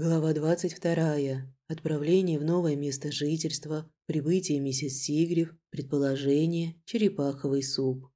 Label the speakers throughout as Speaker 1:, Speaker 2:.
Speaker 1: Глава 22. Отправление в новое место жительства, прибытие миссис Сигрев, предположение, черепаховый суп.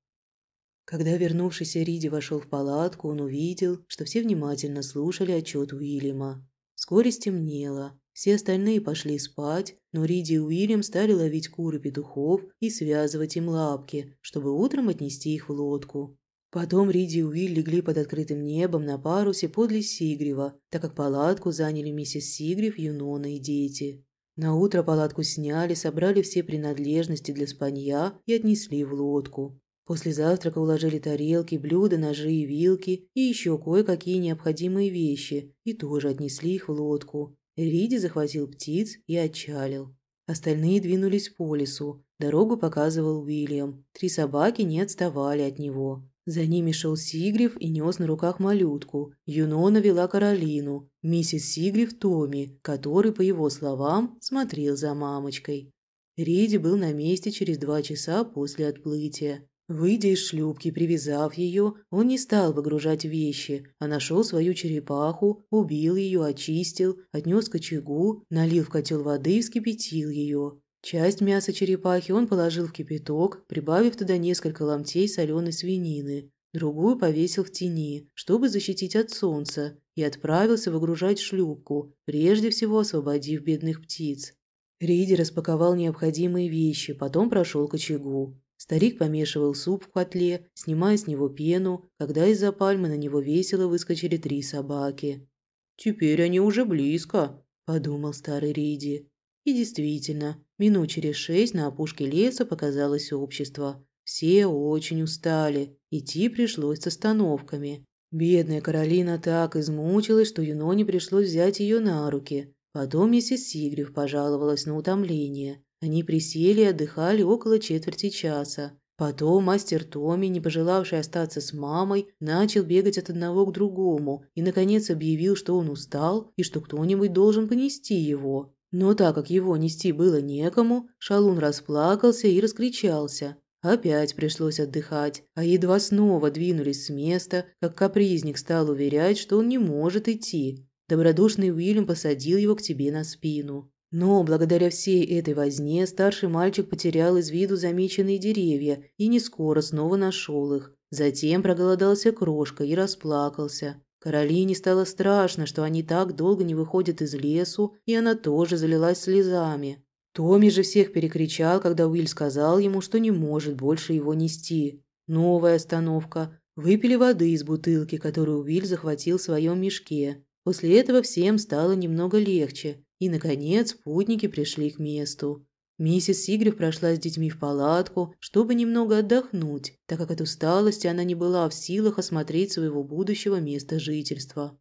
Speaker 1: Когда вернувшийся Риди вошел в палатку, он увидел, что все внимательно слушали отчет Уильяма. Вскоре стемнело. Все остальные пошли спать, но Риди и Уильям стали ловить куры петухов и связывать им лапки, чтобы утром отнести их в лодку. Потом Риди и Уилл легли под открытым небом на парусе подле Сигрева, так как палатку заняли миссис Сигрев, Юнона и дети. На утро палатку сняли, собрали все принадлежности для спанья и отнесли в лодку. После завтрака уложили тарелки, блюда, ножи и вилки и еще кое-какие необходимые вещи и тоже отнесли их в лодку. Риди захватил птиц и отчалил. Остальные двинулись по лесу. Дорогу показывал Уильям. Три собаки не отставали от него. За ними шел Сигрев и нес на руках малютку. Юнона вела Каролину, миссис Сигрев Томи, который, по его словам, смотрел за мамочкой. Риди был на месте через два часа после отплытия. Выйдя из шлюпки, привязав ее, он не стал выгружать вещи, а нашел свою черепаху, убил ее, очистил, отнес к очагу, налил в котел воды и вскипятил ее. Часть мяса черепахи он положил в кипяток, прибавив туда несколько ломтей соленой свинины. Другую повесил в тени, чтобы защитить от солнца, и отправился выгружать шлюпку, прежде всего освободив бедных птиц. Риди распаковал необходимые вещи, потом прошел к очагу. Старик помешивал суп в котле, снимая с него пену, когда из-за пальмы на него весело выскочили три собаки. «Теперь они уже близко», – подумал старый Риди. И действительно, минут через шесть на опушке леса показалось общество. Все очень устали, идти пришлось с остановками. Бедная Каролина так измучилась, что Юноне пришлось взять ее на руки. Потом миссис Сигрев пожаловалась на утомление. Они присели и отдыхали около четверти часа. Потом мастер Томми, не пожелавший остаться с мамой, начал бегать от одного к другому и, наконец, объявил, что он устал и что кто-нибудь должен понести его. Но так как его нести было некому, шалун расплакался и раскричался. Опять пришлось отдыхать, а едва снова двинулись с места, как капризник стал уверять, что он не может идти. Добродушный Уильям посадил его к тебе на спину. Но благодаря всей этой возне старший мальчик потерял из виду замеченные деревья и не скоро снова нашел их. Затем проголодался крошка и расплакался. Каролине стало страшно, что они так долго не выходят из лесу, и она тоже залилась слезами. Томми же всех перекричал, когда Уилл сказал ему, что не может больше его нести. Новая остановка. Выпили воды из бутылки, которую Уилл захватил в своем мешке. После этого всем стало немного легче, и, наконец, путники пришли к месту. Миссис Сигрев прошла с детьми в палатку, чтобы немного отдохнуть, так как от усталости она не была в силах осмотреть своего будущего места жительства.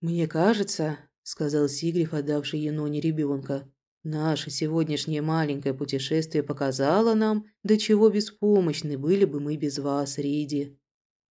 Speaker 1: «Мне кажется», – сказал Сигрев, отдавший Еноне ребенка, – «наше сегодняшнее маленькое путешествие показало нам, до чего беспомощны были бы мы без вас, Риди».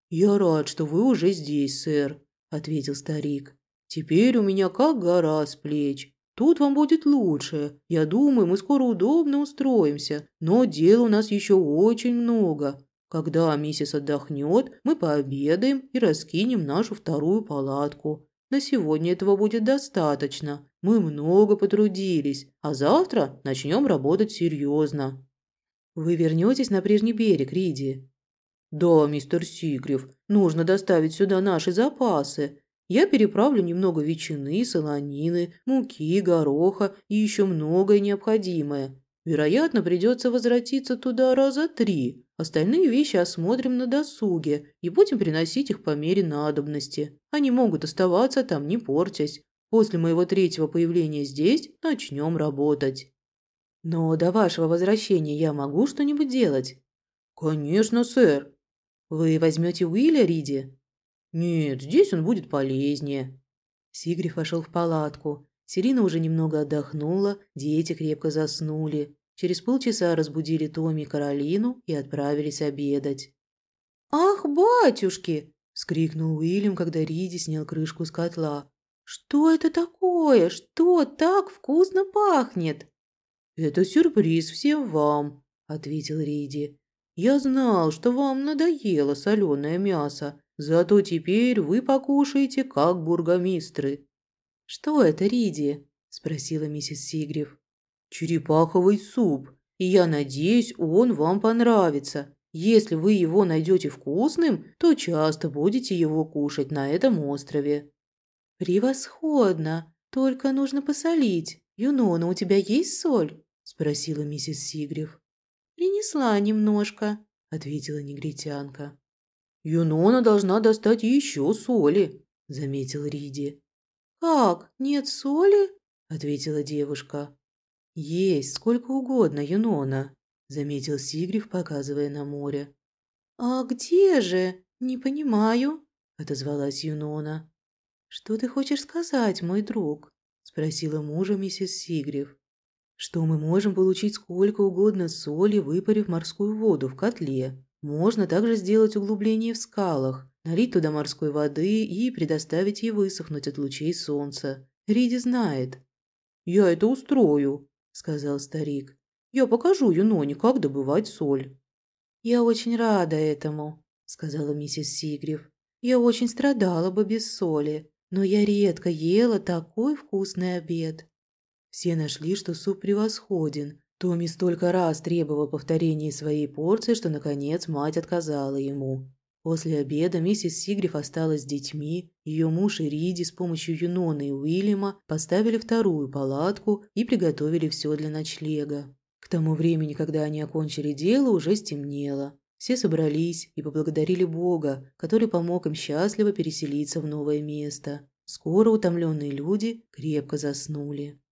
Speaker 1: «Я рад, что вы уже здесь, сэр», – ответил старик. «Теперь у меня как гора с плеч. Тут вам будет лучше. Я думаю, мы скоро удобно устроимся. Но дел у нас еще очень много. Когда миссис отдохнет, мы пообедаем и раскинем нашу вторую палатку. На сегодня этого будет достаточно. Мы много потрудились, а завтра начнем работать серьезно. Вы вернетесь на прежний берег, Риди? Да, мистер Сигрев, нужно доставить сюда наши запасы. Я переправлю немного ветчины, солонины, муки, гороха и еще многое необходимое. Вероятно, придется возвратиться туда раза три. Остальные вещи осмотрим на досуге и будем приносить их по мере надобности. Они могут оставаться там, не портясь. После моего третьего появления здесь начнем работать. Но до вашего возвращения я могу что-нибудь делать? Конечно, сэр. Вы возьмете Уилля, Риди? «Нет, здесь он будет полезнее». Сигриф вошел в палатку. Селина уже немного отдохнула, дети крепко заснули. Через полчаса разбудили Томми и Каролину и отправились обедать.
Speaker 2: «Ах, батюшки!»
Speaker 1: – вскрикнул Уильям, когда Риди снял крышку с котла.
Speaker 2: «Что это такое? Что так вкусно пахнет?»
Speaker 1: «Это сюрприз всем вам», – ответил Риди. «Я знал, что вам надоело соленое мясо, Зато теперь вы покушаете, как бургомистры». «Что это, Риди?» – спросила миссис Сигрев. «Черепаховый суп, и я надеюсь, он вам понравится. Если вы его найдете вкусным, то часто будете его кушать на этом острове».
Speaker 2: «Превосходно! Только нужно посолить. Юнона, у тебя есть соль?» – спросила миссис Сигрев. «Принесла немножко», – ответила негритянка.
Speaker 1: «Юнона должна достать еще соли», – заметил Риди.
Speaker 2: «Как? Нет соли?» – ответила девушка.
Speaker 1: «Есть сколько угодно, Юнона», – заметил Сигриф, показывая на море.
Speaker 2: «А где же? Не понимаю», –
Speaker 1: отозвалась Юнона.
Speaker 2: «Что ты хочешь сказать, мой друг?» – спросила мужа миссис Сигриф.
Speaker 1: «Что мы можем получить сколько угодно соли, выпарив морскую воду в котле. Можно также сделать углубление в скалах, налить туда морской воды и предоставить ей высохнуть от лучей солнца. Риди знает». «Я это устрою», – сказал старик. «Я покажу Юноне, как добывать соль».
Speaker 2: «Я очень рада этому», – сказала миссис Сигрев. «Я очень страдала бы без соли, но я редко ела такой вкусный обед».
Speaker 1: Все нашли, что суп превосходен, Томми столько раз требовал повторения своей порции, что, наконец, мать отказала ему. После обеда миссис Сигриф осталась с детьми, ее муж и Риди с помощью Юнона и Уильяма поставили вторую палатку и приготовили все для ночлега. К тому времени, когда они окончили дело, уже стемнело. Все собрались и поблагодарили Бога, который помог им счастливо переселиться в новое место. Скоро утомленные люди крепко заснули.